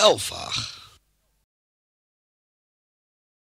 Heel.